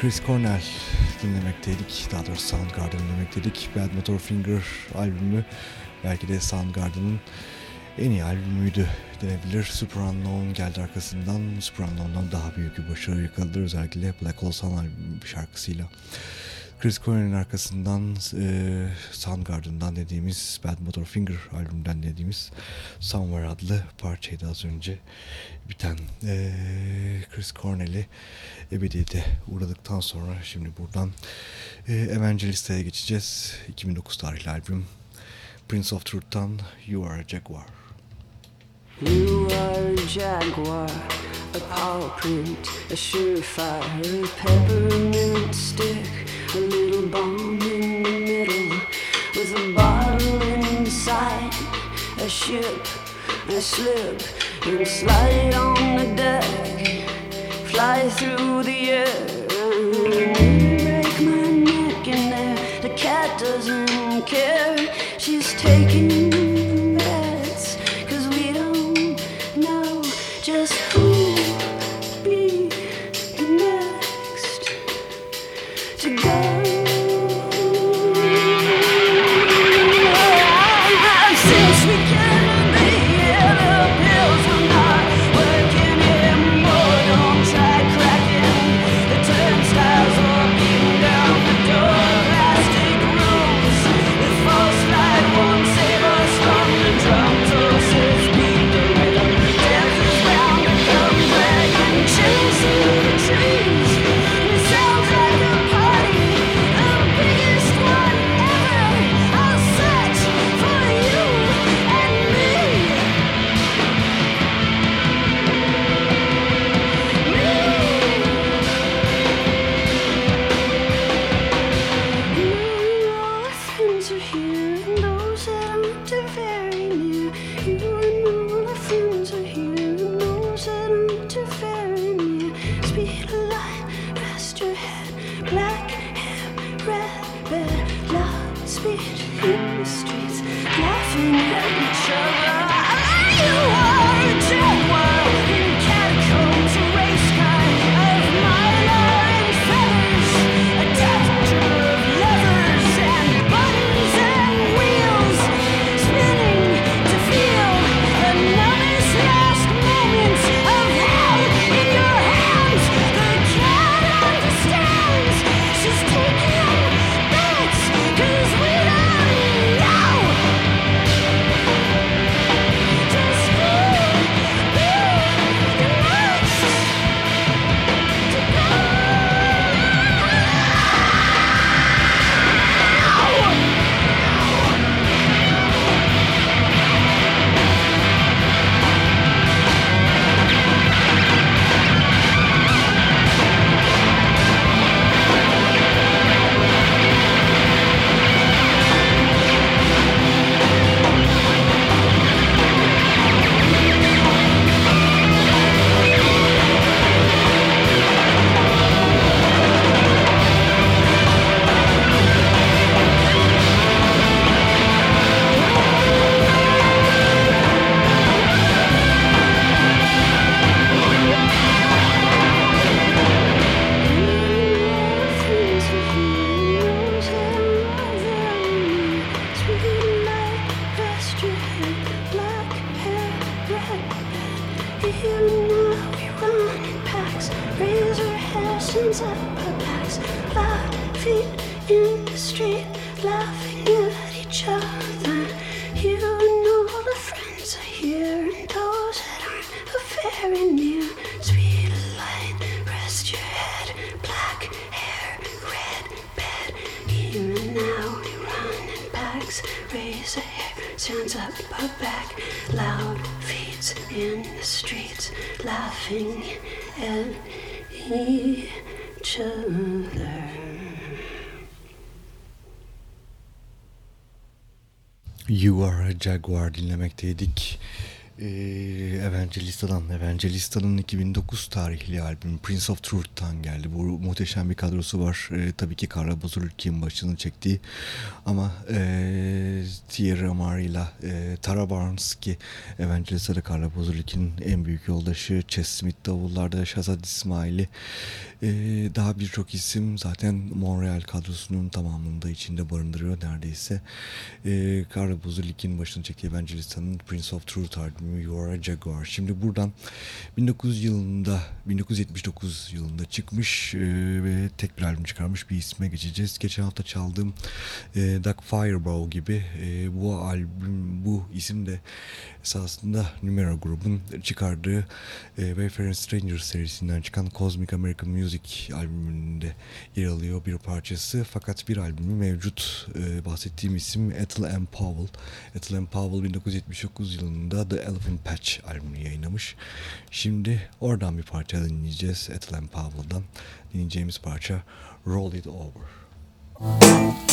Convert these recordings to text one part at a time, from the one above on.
Chris Cornell dinlemekteydik. Daha doğrusu Soundgarden dinlemekteydik. Bad Motor Finger albümü belki de Soundgarden'ın en iyi albümüydü denebilir. Super geldi arkasından. Super daha büyük bir başarı yakaladı. Özellikle Black Hole Sun albümü şarkısıyla. Chris Cornell'in arkasından e, Soundgarden'dan dediğimiz Bad Motor Finger albümünden dediğimiz Somewhere adlı parçaydı az önce biten e, Chris Cornell'i ebediyete uğradıktan sonra şimdi buradan e, Evangelista'ya geçeceğiz. 2009 tarihli albüm Prince of Truth'tan You Are a Jaguar. You are a jaguar, a paw print, a surefire peppermint stick, a little bomb in the middle, with a bottle inside, a ship. a slip and slide on the deck, fly through the air, break my neck in there. The cat doesn't care, she's taking In packs, raise our hair, sounds up but backs, laugh feet in the street, laughing at each other. You and all the friends are here, and those that aren't are very near. Of light, rest your head, black hair, red bed. And now we run in packs, raise a hair, stands up a back, loud in the streets, laughing at each other. You Are a Jaguar dinlemekteydik. Ee, Evangelista'dan, Evangelista'nın 2009 tarihli albüm Prince of Truth'tan geldi. Bu muhteşem bir kadrosu var. Ee, tabii ki Kara Bozurülki'nin başını çektiği ama e, Thierry Amari ile e, Tara Barnes ki Evangelista'da Kara Bozurülki'nin en büyük yoldaşı Chess Smith davullarda Shazad İsmail'i e, daha birçok isim zaten Montreal kadrosunun tamamında içinde barındırıyor neredeyse. E, Kara Bozurülki'nin başını çektiği Evangelista'nın Prince of Truth albümü You Are a Jaguar. Şimdi buradan 1900 yılında 1979 yılında çıkmış e, ve tek bir albüm çıkarmış bir isme geçeceğiz. Geçen hafta çaldığım e, Doug Fireball gibi e, bu albüm bu isim de esasında Numero grubun çıkardığı e, Wayfaring Strangers serisinden çıkan Cosmic American Music Music albümünde yer alıyor bir parçası. Fakat bir albümü mevcut. Ee, bahsettiğim isim Ethel M. Powell. Ethel M. Powell 1979 yılında The Elephant Patch albümünü yayınlamış. Şimdi oradan bir parça dinleyeceğiz. Ethel M. Powell'dan dinleyeceğimiz parça Roll It Over. Müzik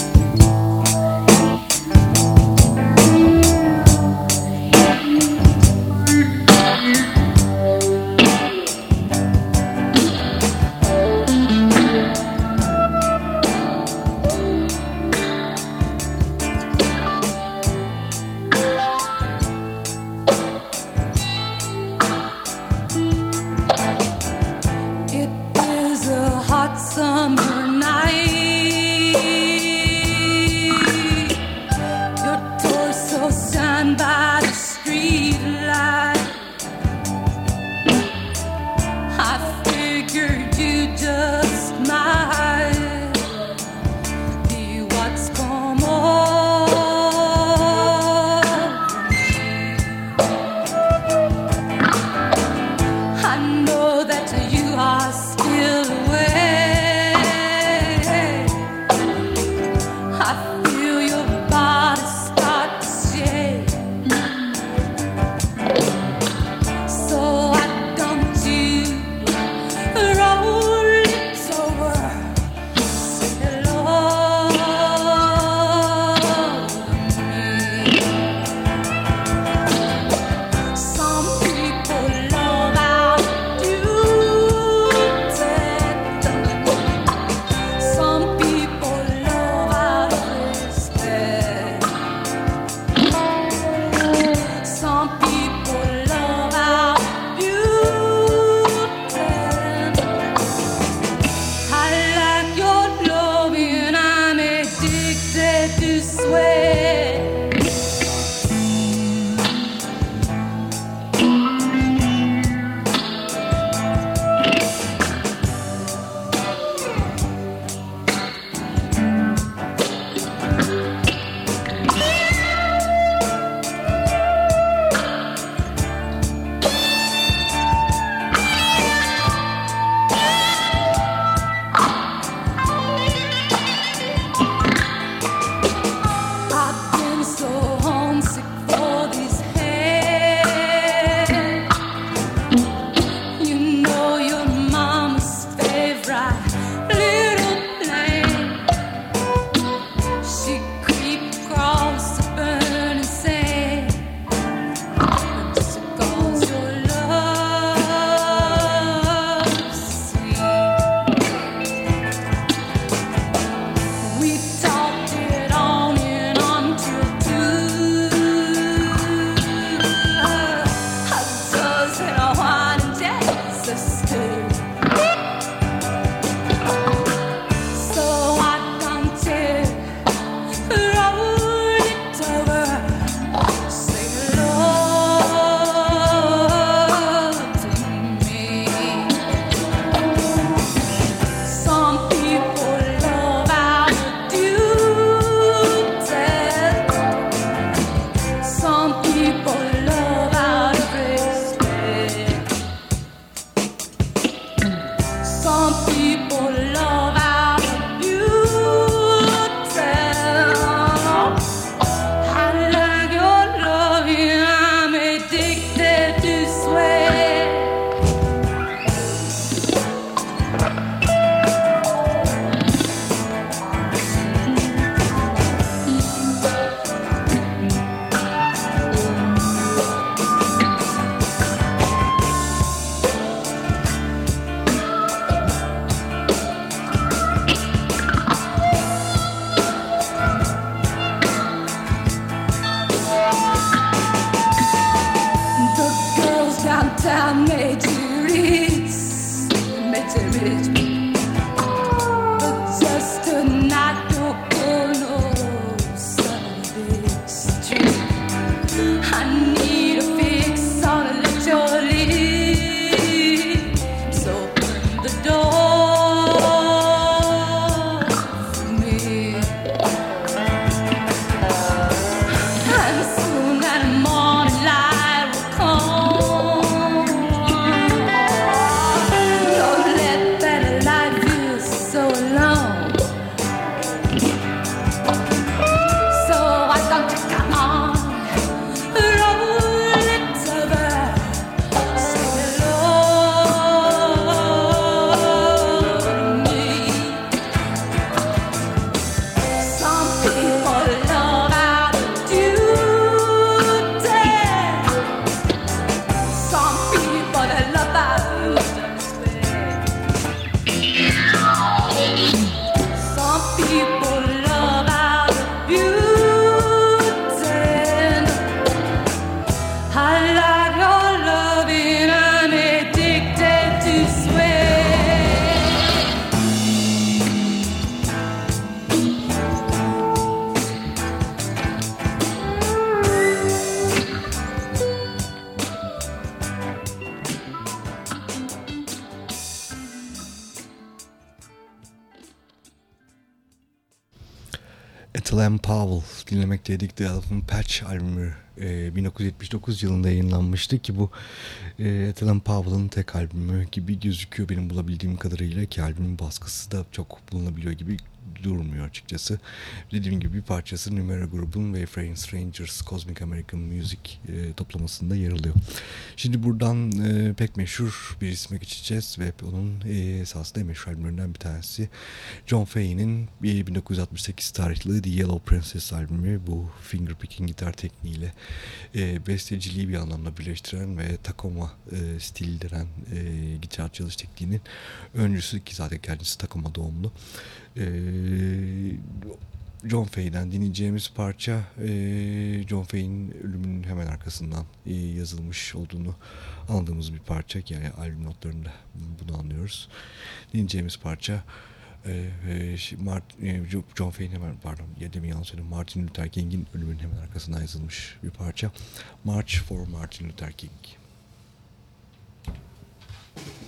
dinlemekteydik. The Elephant Patch albümü e, 1979 yılında yayınlanmıştı ki bu e, Ethel Powell'ın tek albümü gibi gözüküyor benim bulabildiğim kadarıyla ki albümün baskısı da çok bulunabiliyor gibi durmuyor açıkçası. Dediğim gibi bir parçası Numera grubun ve Frame Strangers Cosmic American Music e, toplamasında yer alıyor. Şimdi buradan e, pek meşhur bir isme geçeceğiz ve onun e, esasında meşhur albümlerinden bir tanesi John Fayne'in 1968 tarihli The Yellow Princess albümü bu fingerpicking gitar tekniğiyle e, besteciliği bir anlamda birleştiren ve Tacoma e, stil denen e, gitar çalış tekniğinin öncüsü ki zaten kendisi Tacoma doğumlu. E, John Fay'den dinleyeceğimiz parça e, John Fay'in ölümünün hemen arkasından e, yazılmış olduğunu anladığımız bir parça yani albüm notlarında bunu anlıyoruz. Dinleyeceğimiz parça John Fay'in hemen pardon ya demin yanlış söyledim Martin Luther King'in ölümünün hemen arkasından yazılmış bir parça March for Martin Luther King. John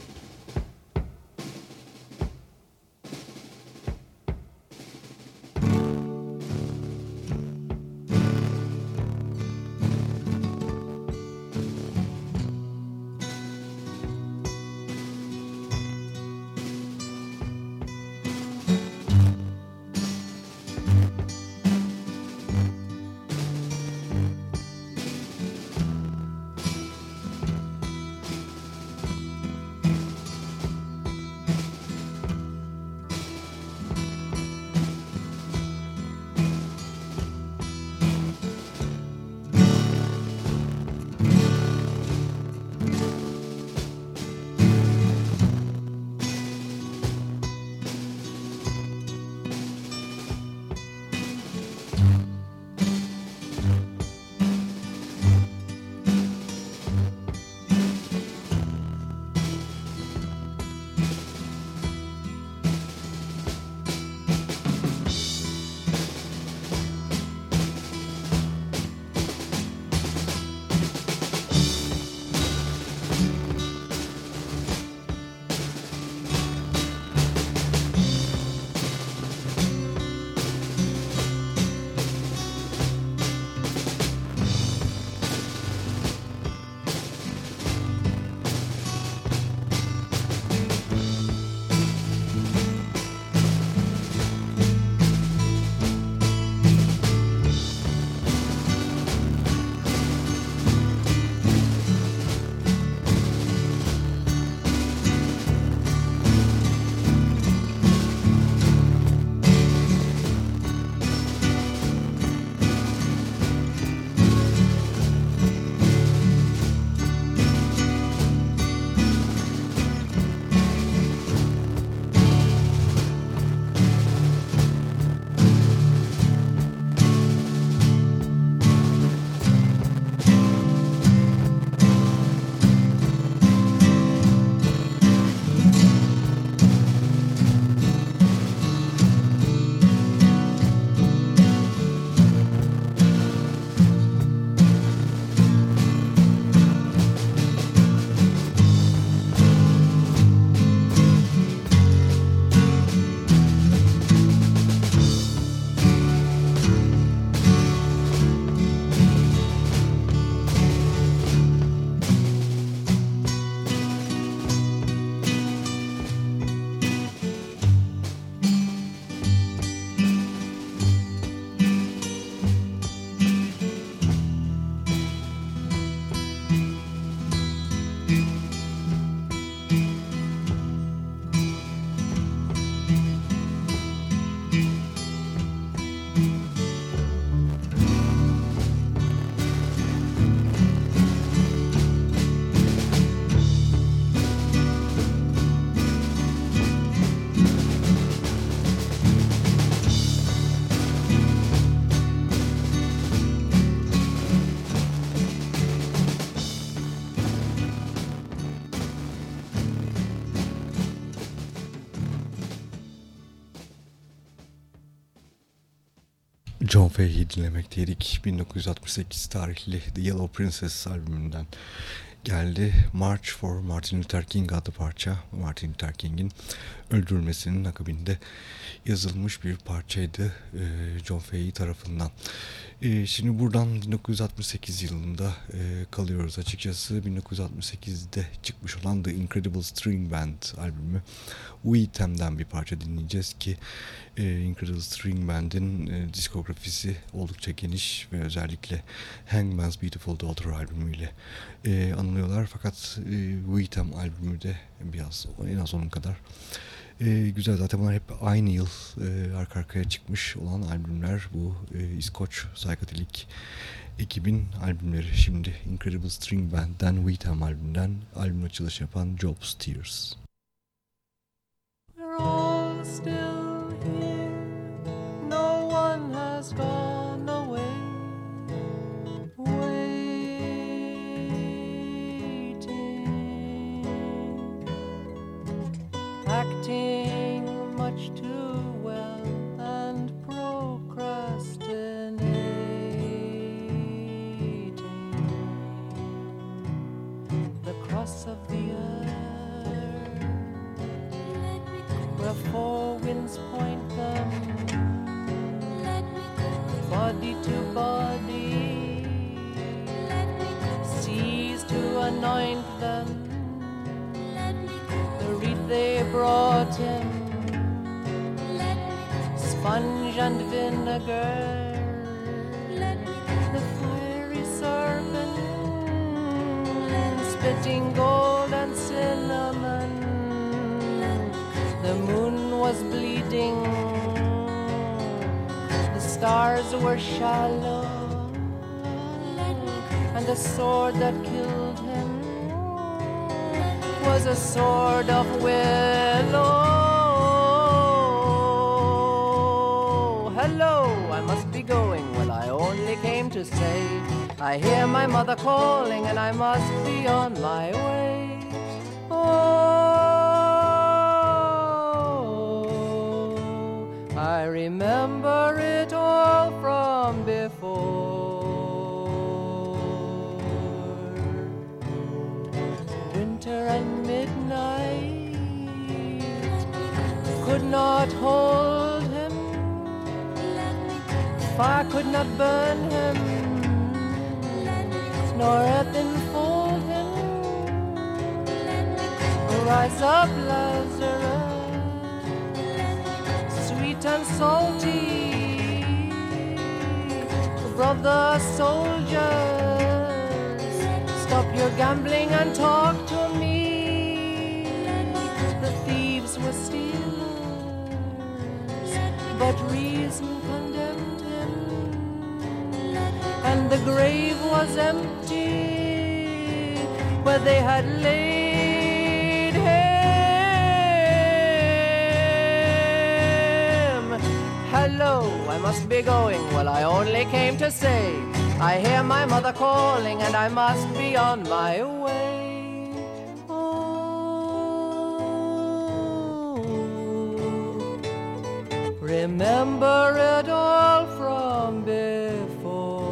Fahey'i dinlemekteydik. 1968 tarihli The Yellow Princess albümünden geldi. March for Martin Luther King adlı parça. Martin Luther King'in öldürülmesinin akabinde yazılmış bir parçaydı e, John Fahey tarafından. E, şimdi buradan 1968 yılında e, kalıyoruz açıkçası. 1968'de çıkmış olan The Incredible String Band albümü Uitem'den bir parça dinleyeceğiz ki Incredible String Band'in diskografisi oldukça geniş ve özellikle Hangman's Beautiful Daughter albümüyle e, anılıyorlar. Fakat e, Uitem albümü de biraz en az onun kadar e, güzel zaten bunlar hep aynı yıl e, arka arkaya çıkmış olan albümler. Bu e, İskoç Psychedelic ekibin albümleri. Şimdi Incredible String Band'den Wheatham albümünden albüm açılış yapan Job's Tears. We're all still four winds point them, body to body, seas to anoint them. The wreath they brought him, sponge and vinegar. The fiery serpent, spitting gold and cinnamon. The moon was bleeding, the stars were shallow, and the sword that killed him was a sword of willow. Hello, I must be going. Well, I only came to say I hear my mother calling, and I must be on my way. I remember it all from before. Winter and midnight could not hold him. Fire could not burn him, nor earth enfold him. Rise up, Lazarus, sweet and salty, brother soldiers, stop your gambling and talk to me. The thieves were stealers, but reason condemned him, and the grave was empty where they had laid him. Hello, I must be going. Well, I only came to say I hear my mother calling, and I must be on my way. Oh, remember it all from before.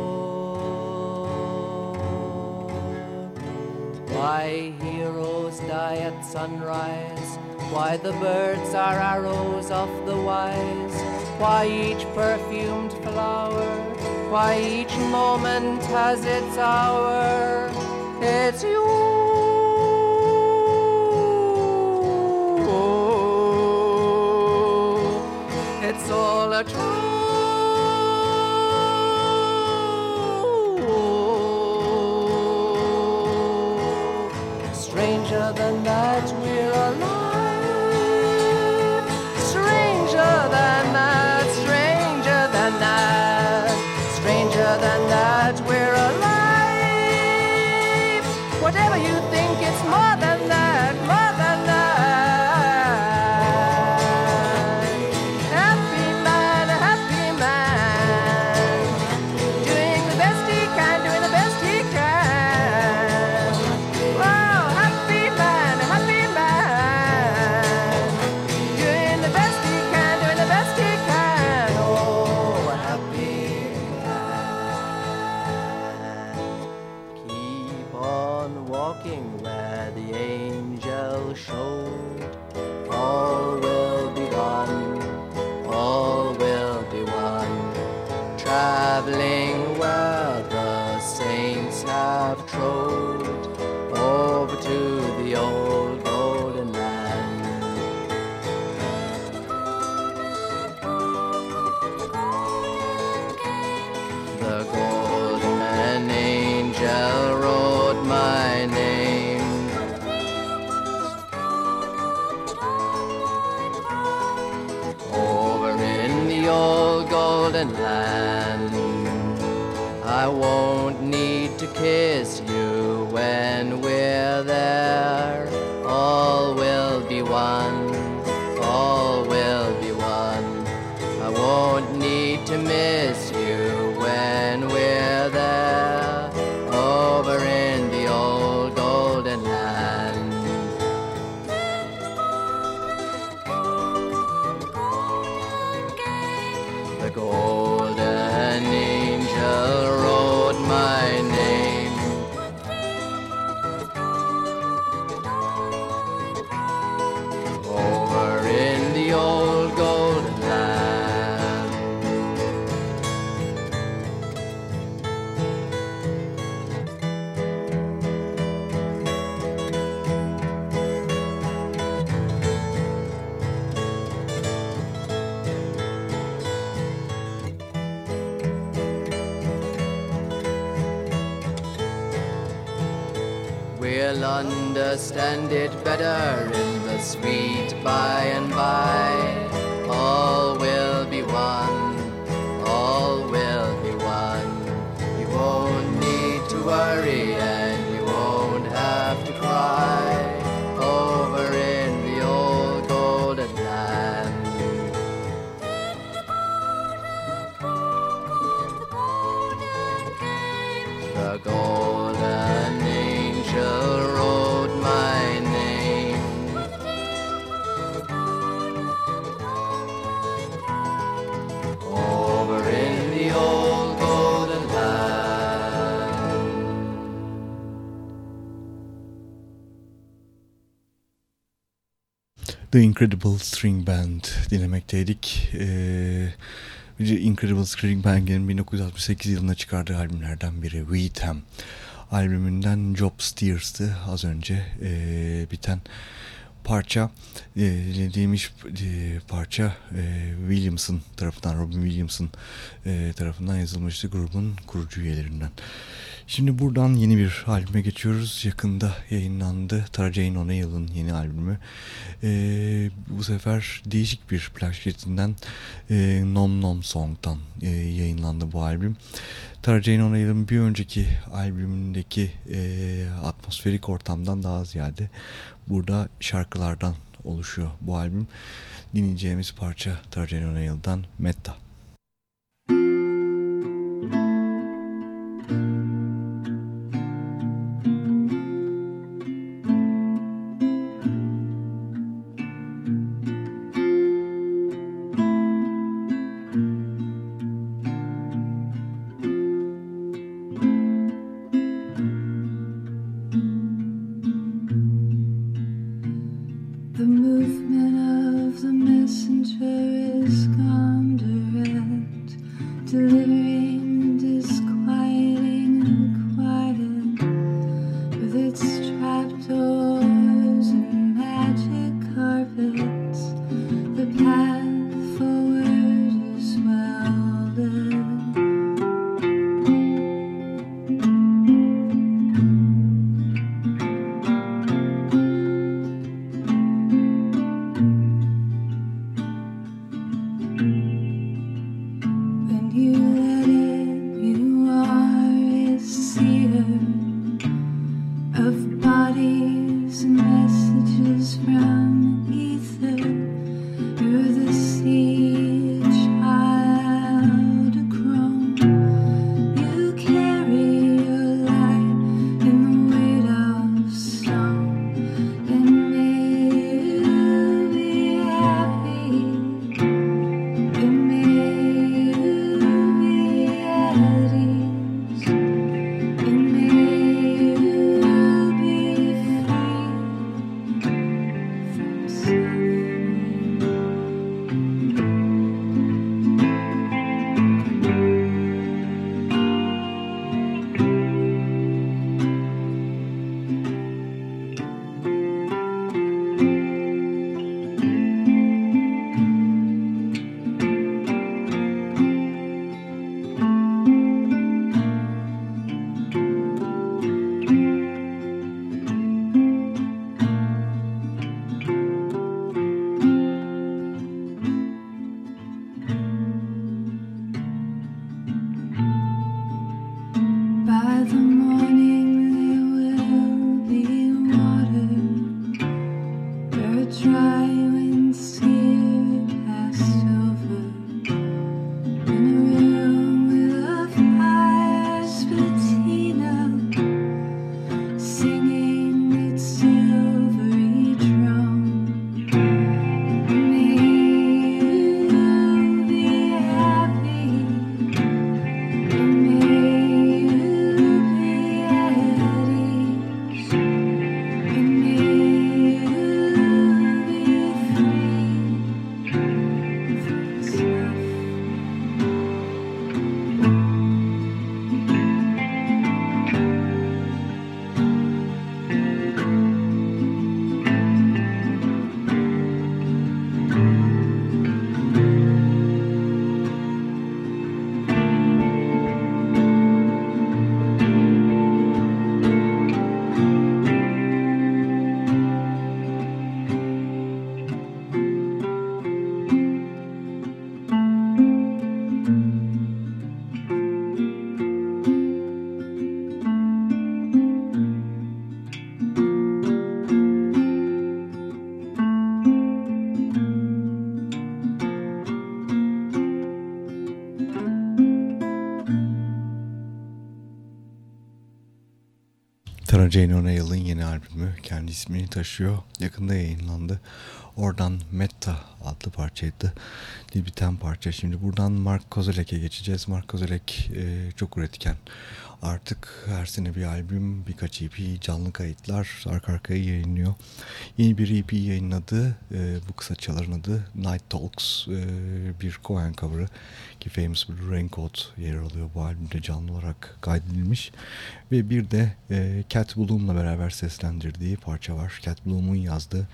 Why heroes die at sunrise? Why the birds are arrows of the wise? Why each perfumed flower? Why each moment has its hour? It's you. It's all a true. Stranger than that, we're alive. Than understand it better in the sweet by and by. The Incredible String Band dinlemekteydik. Ee, Incredible String Band'in 1968 yılında çıkardığı albümlerden biri Weetham albümünden Job Steers'tı az önce ee, biten parça e, dinlediğimiz e, parça e, Williamson tarafından Robin Williamson e, tarafından yazılmıştı grubun kurucu üyelerinden. Şimdi buradan yeni bir albüme geçiyoruz. Yakında yayınlandı. Tara Jane O'Neill'ın yeni albümü. Ee, bu sefer değişik bir plak şirketinden e, Nom Nom Song'dan e, yayınlandı bu albüm. Tara Jane O'Neill'ın bir önceki albümündeki e, atmosferik ortamdan daha ziyade burada şarkılardan oluşuyor bu albüm. Dinleyeceğimiz parça Tara Jane O'Neill'dan Metta. Jane O'Neill'ın yeni albümü kendi ismini taşıyor. Yakında yayınlandı. Oradan Metta adlı parçaydı. Dil biten parça. Şimdi buradan Mark Kozelek'e geçeceğiz. Mark Kozelek e, çok üretken. Artık her sene bir albüm, birkaç EP, canlı kayıtlar arka arkaya yayınlıyor. Yeni bir EP yayınladı. E, bu kısaçaların adı Night Talks. E, bir Cohen cover'ı ki Famous Blue Raincoat yer alıyor bu albümde canlı olarak kaydedilmiş. Ve bir de e, Cat Bloom'la beraber seslendirdiği parça var. Cat Bloom'un yazdığı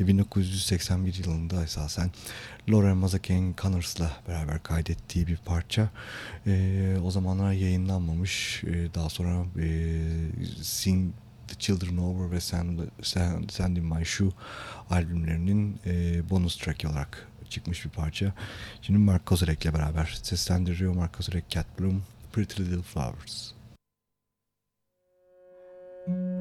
ve 1981 yılında esasen Lauren Mazakane Connors'la beraber kaydettiği bir parça. E, o zamanlar yayınlanmamış. E, daha sonra e, Sing The Children Over ve Send, Send, Send In My Shoe albümlerinin e, bonus track olarak çıkmış bir parça. Şimdi Mark Kozarek'le beraber seslendiriyor. Mark Kozarek, Cat Bloom, Pretty Little Flowers. There's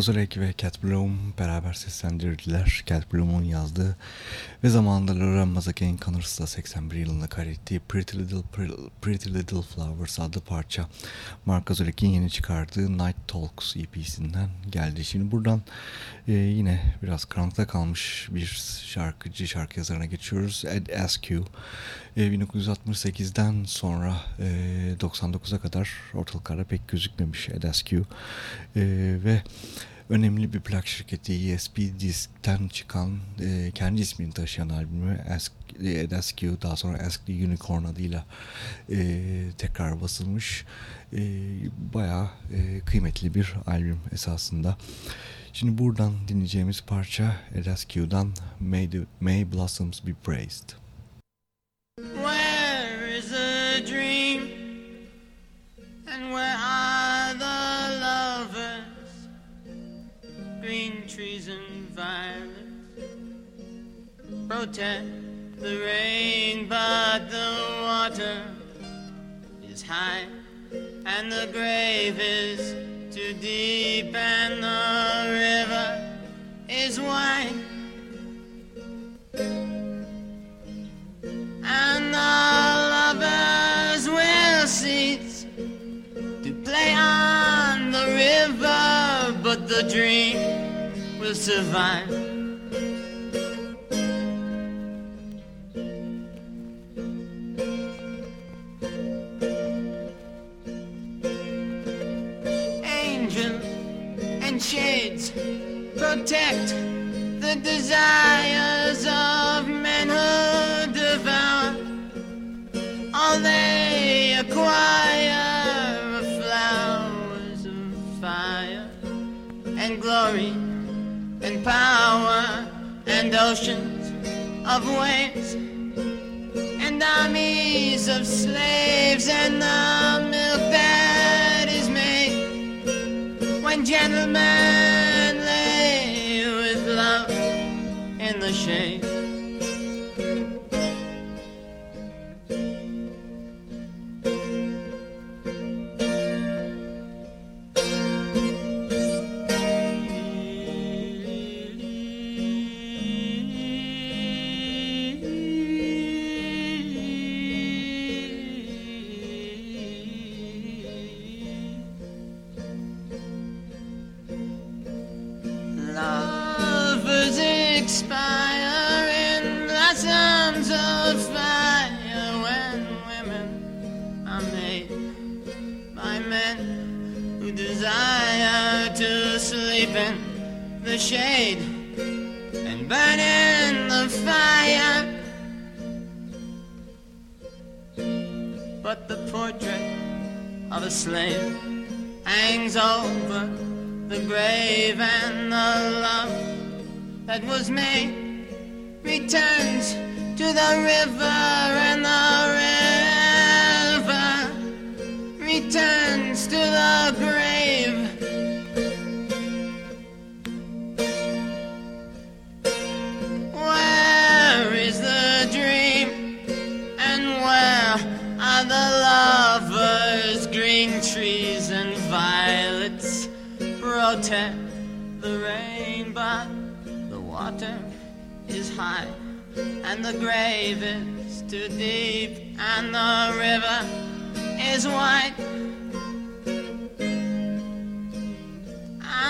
Mark Kozarek ve Cat Bloom beraber seslendirdiler. Cat Bloom'un yazdığı ve zamanında Laura Mazzake'nin Connors'la 81 yılında kaydettiği Pretty Little, Pretty Little Flowers adlı parça. Mark Kozarek'in yeni çıkardığı Night Talks EP'sinden geldi. Şimdi buradan e, yine biraz karanlıkta kalmış bir şarkıcı, şarkı yazarına geçiyoruz. Ed Askew. E, 1968'den sonra e, 99'a kadar ortalıklarda pek gözükmemiş Ed Askew. E, ve önemli bir plak şirketi ESP Disk'ten çıkan e, kendi ismini taşıyan albümü Ask, Ed Askew daha sonra Ask the Unicorn adıyla e, tekrar basılmış. E, bayağı e, kıymetli bir albüm esasında. Şimdi buradan dinleyeceğimiz parça Ed Askew'dan May, May Blossoms Be Praised. The rain, but the water is high, and the grave is too deep, and the river is wide. and the lovers will cease to play on the river, but the dream will survive. Protect the desires of who devour. All they acquire of flowers of fire and glory and power and oceans of waves and armies of slaves and the milk that is made. When gentlemen ashamed the shade and burn in the fire. But the portrait of a slave hangs over the grave and the love that was made returns to the river and the river returns to the grave. Are the lovers? Green trees and violets protect the rain, but the water is high and the grave is too deep and the river is wide.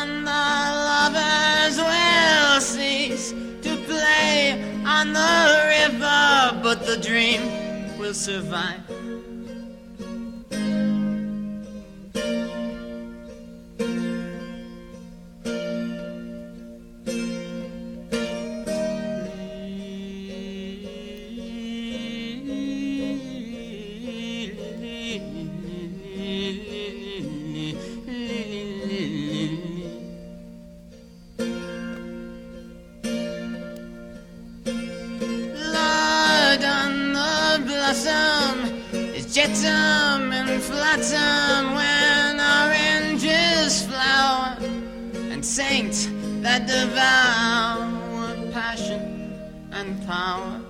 And the lovers will cease to play on the river, but the dream will survive. Jetsam and flotsam when oranges flower and saints that devour passion and power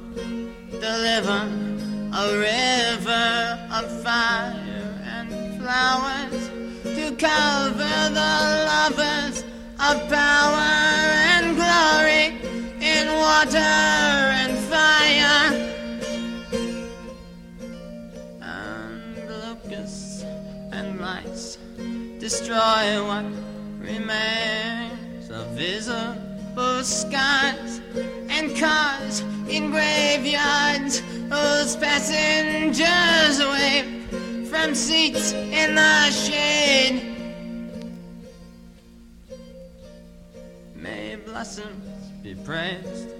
deliver a river of fire and flowers to cover the lovers of power and glory in water destroy what remains of visible skies and cars in graveyards whose passengers away from seats in the shade. May blossoms be praised.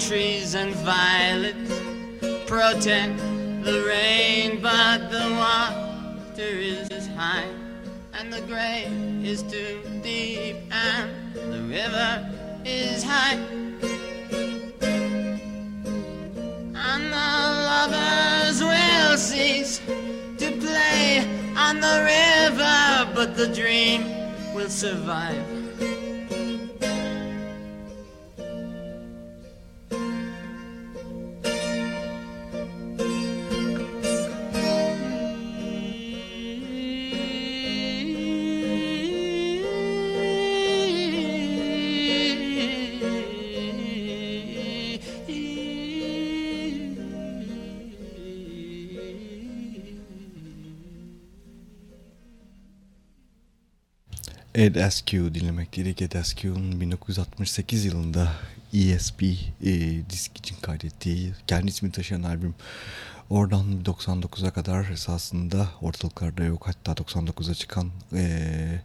Trees and violets protect the rain, but the water is high, and the grave is too deep, and the river is high. And the lovers will cease to play on the river, but the dream will survive. Ed Askew dinlemekteydik. Ed Askew'un 1968 yılında ESP e, disk için kaydettiği kendi ismini taşıyan albüm. Oradan 99'a kadar esasında ortalıklarda yok. Hatta 99'a çıkan e,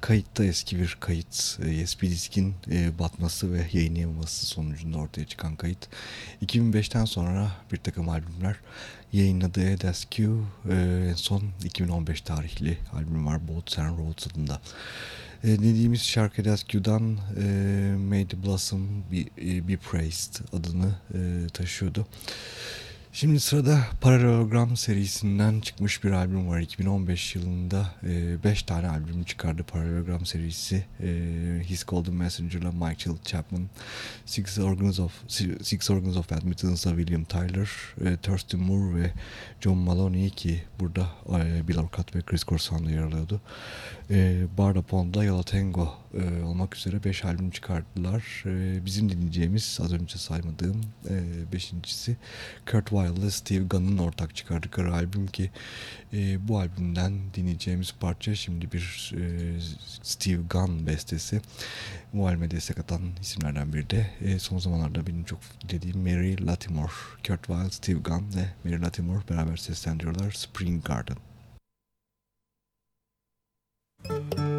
kayıtta eski bir kayıt. E, ESP diskin e, batması ve yayınlayamaması sonucunda ortaya çıkan kayıt. 2005'ten sonra bir takım albümler yayınladı Ed Askew. E, en son 2015 tarihli albüm var Boats and Roads adında. E, dediğimiz şarkı Ed Askew'dan e, May Blossom Be, e, Be Praised adını e, taşıyordu. Şimdi sırada Parallelogram serisinden çıkmış bir albüm var. 2015 yılında 5 e, tane albüm çıkardı Parallelogram serisi. E, His Golden Messenger'la Michael Chapman, Six Organs of Six Organs of Badminton'sa William Tyler, e, Thurston Moore ve John Maloney ki burada e, Bill Orcutt ve Chris Corsan'da yer alıyordu. E, Barda Pond'da Yala Tango e, olmak üzere 5 albüm çıkarttılar. E, bizim dinleyeceğimiz az önce saymadığım 5. E, Kurt Weill ile Steve Gunn'ın ortak çıkardıkları albüm ki e, bu albümden dinleyeceğimiz parça şimdi bir e, Steve Gunn bestesi. Bu albüme destek atan isimlerden biri de e, son zamanlarda benim çok dinlediğim Mary Latimore. Kurt Weill, Steve Gunn ve Mary Latimore beraber seslendiriyorlar Spring Garden. Thank you.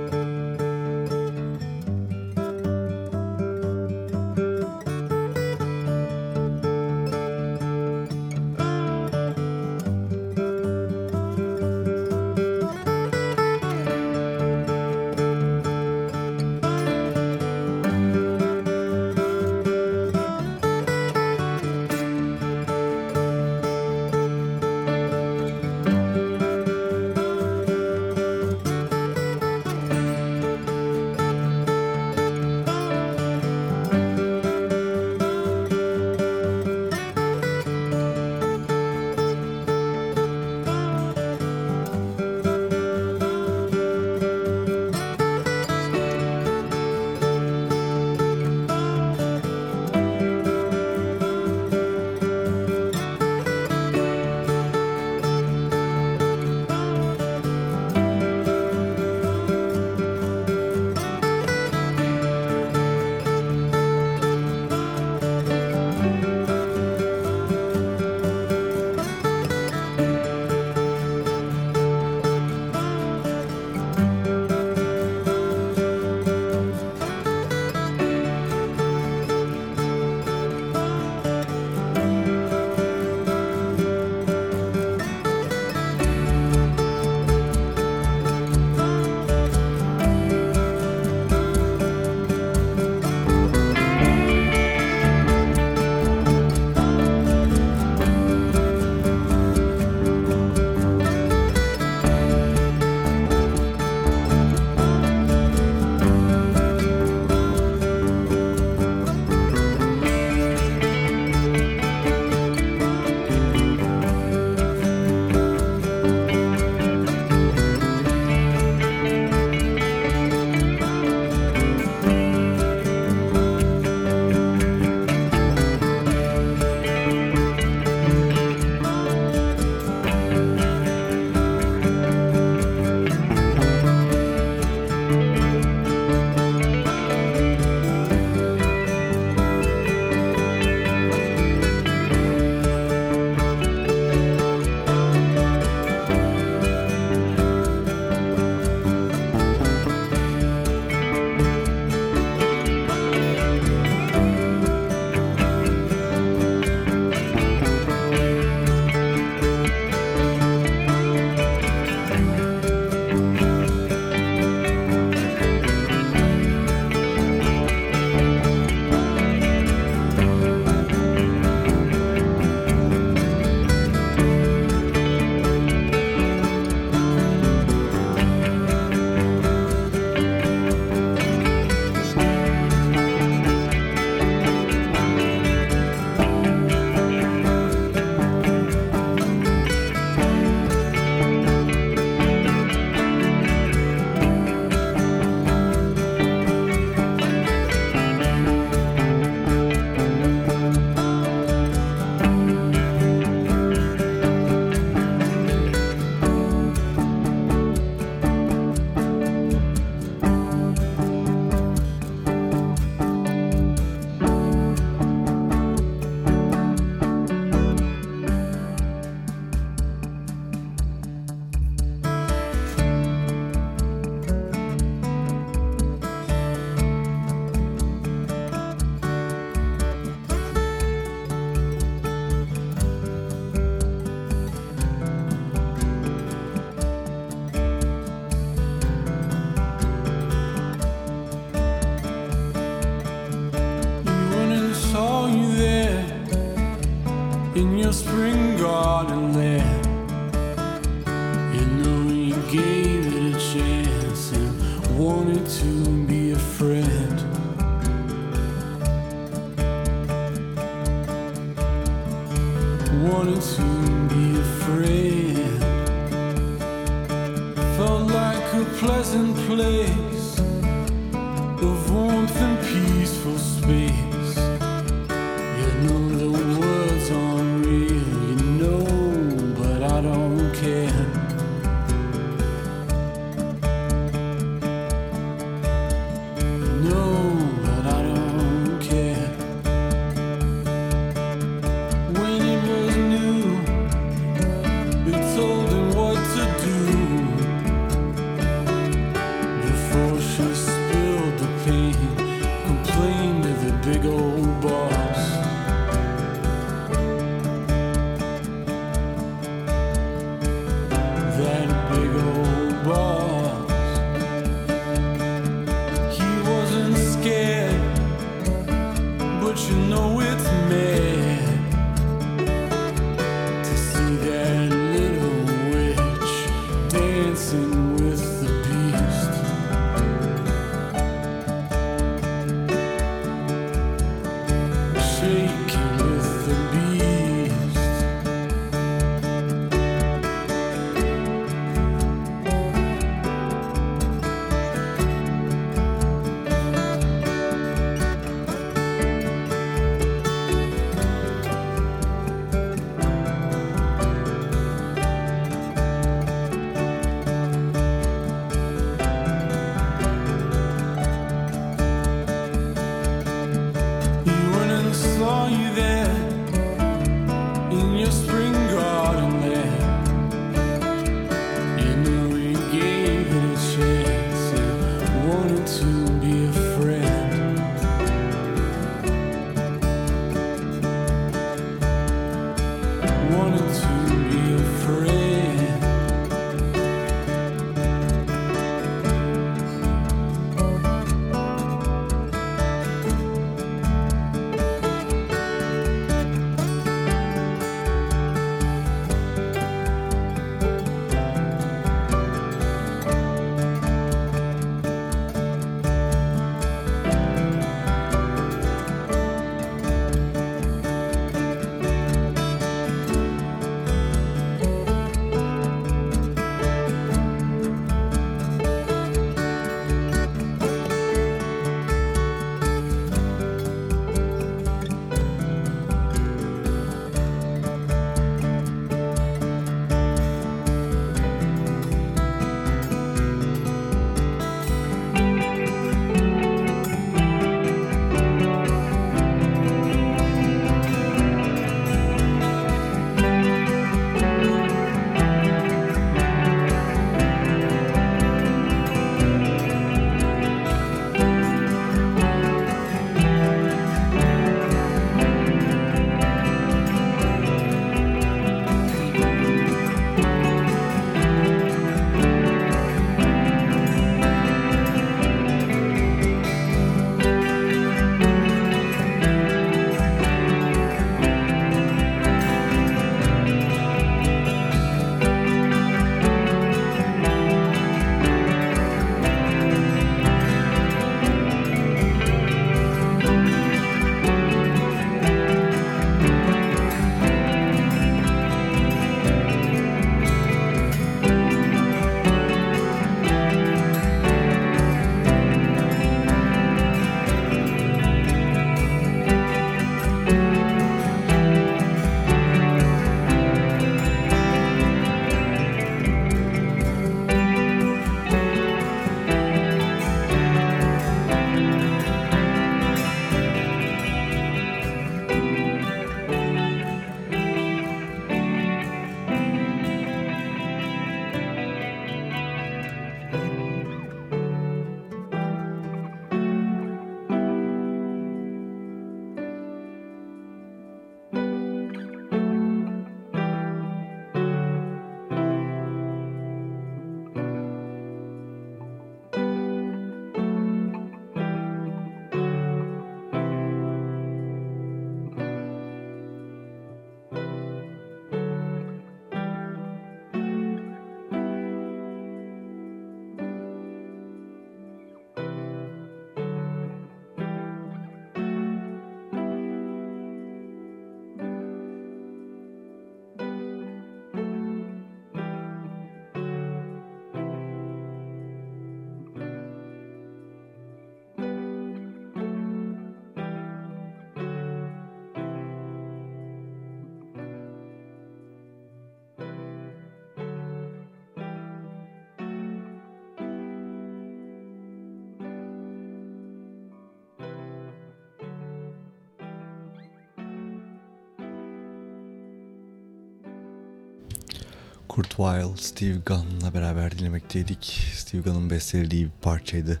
Kurt Weill, Steve Gunn'la beraber dinlemekteydik. Steve Gunn'ın bestelediği bir parçaydı.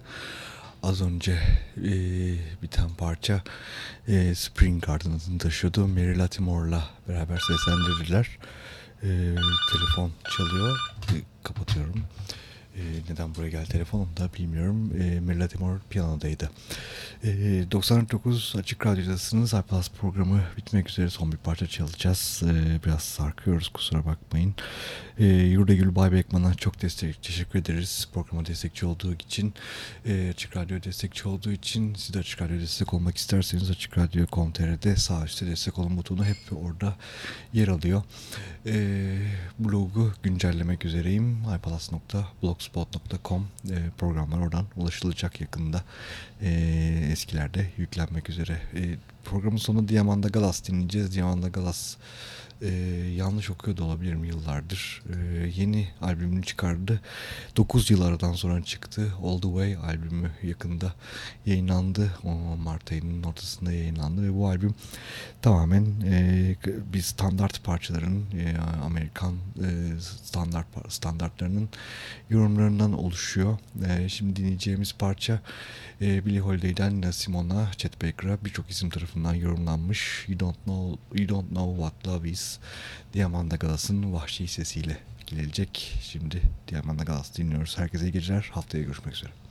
Az önce e, biten parça e, Spring Garden adını taşıyordu. Mary Latimore'la beraber seslendirdiler. E, telefon çalıyor. E, kapatıyorum. E, neden buraya geldi telefonum da bilmiyorum. E, Mary Latimore piyanodaydı. E, 99 Açık Radyo'dasınız. iPlus programı bitmek üzere son bir parça çalacağız. E, biraz sarkıyoruz kusura bakmayın. E, Yurda Gül Baybekman'a çok destek, teşekkür ederiz. Programa destekçi olduğu için, e, Açık Radyo destekçi olduğu için. Siz de Açık Radyo destek olmak isterseniz Açık Radyo.com.tr'de sağ üstte destek olun butonu hep orada yer alıyor. E, blogu güncellemek üzereyim. iPalaz.blogspot.com e, programlar oradan ulaşılacak yakında. E, eskilerde yüklenmek üzere. E, programın sonu Diamanda Galas dinleyeceğiz. Diamanda Galas e, yanlış okuyor da olabilirim yıllardır. E, yeni albümünü çıkardı. 9 yıl aradan sonra çıktı. All The Way albümü yakında yayınlandı. O Mart ayının ortasında yayınlandı ve bu albüm tamamen e, bir standart parçaların e, Amerikan e, standart standartlarının yorumlarından oluşuyor. E, şimdi dinleyeceğimiz parça e, Holiday'den Nina Simone'a, Chet Baker'a birçok isim tarafından yorumlanmış. You Don't Know, you don't know What Love Is Diamanda Galas'ın vahşi sesiyle gelecek. Şimdi Diamanda Galas dinliyoruz. Herkese iyi geceler. Haftaya görüşmek üzere.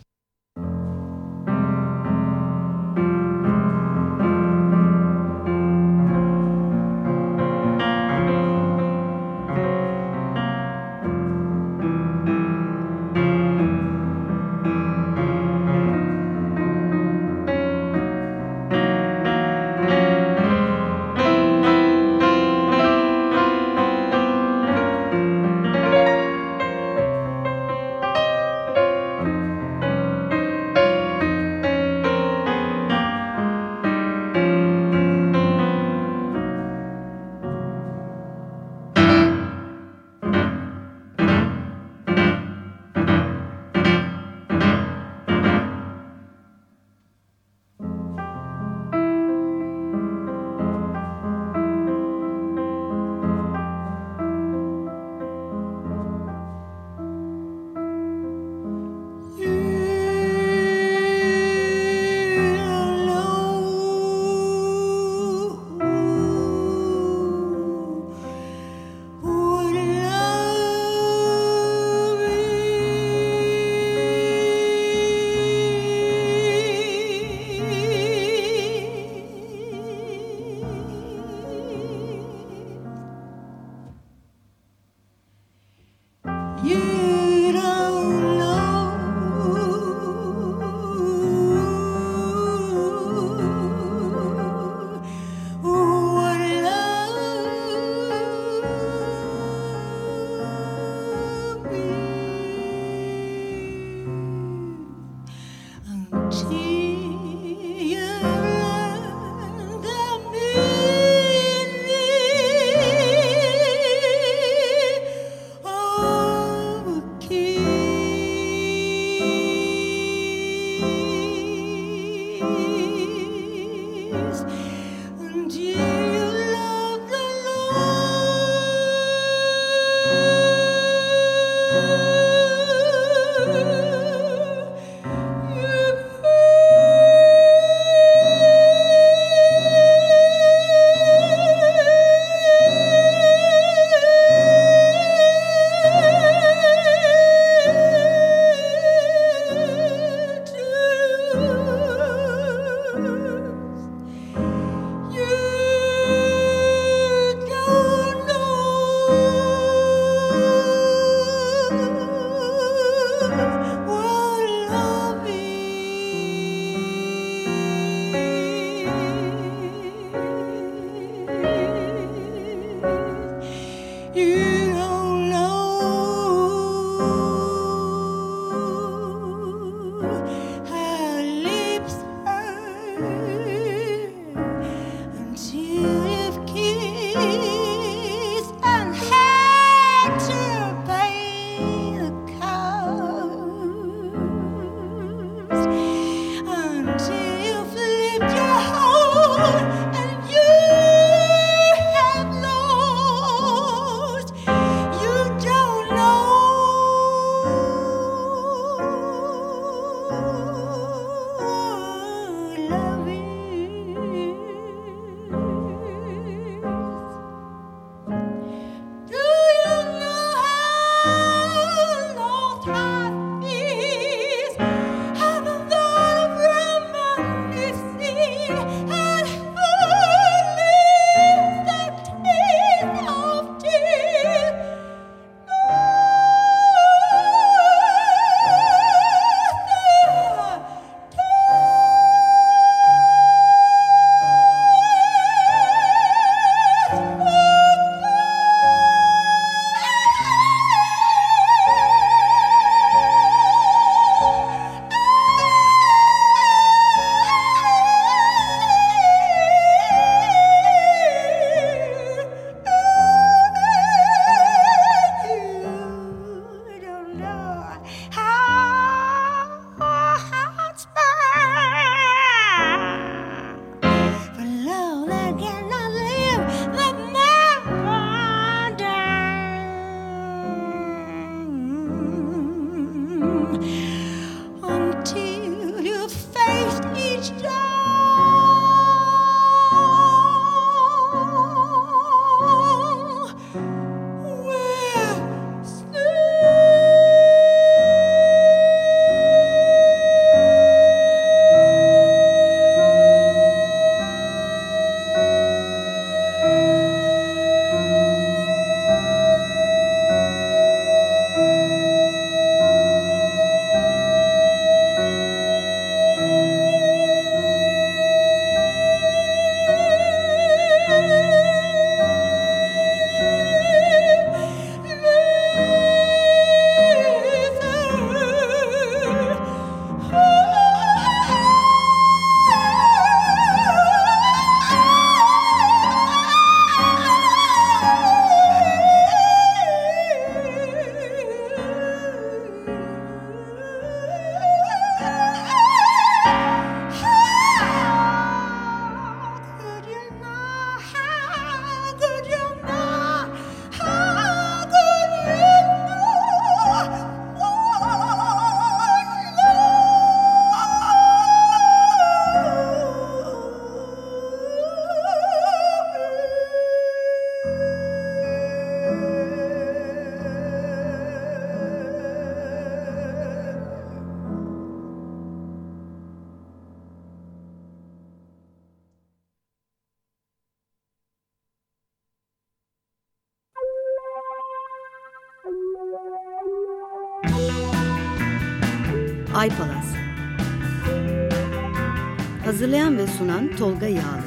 Tolga Yağlı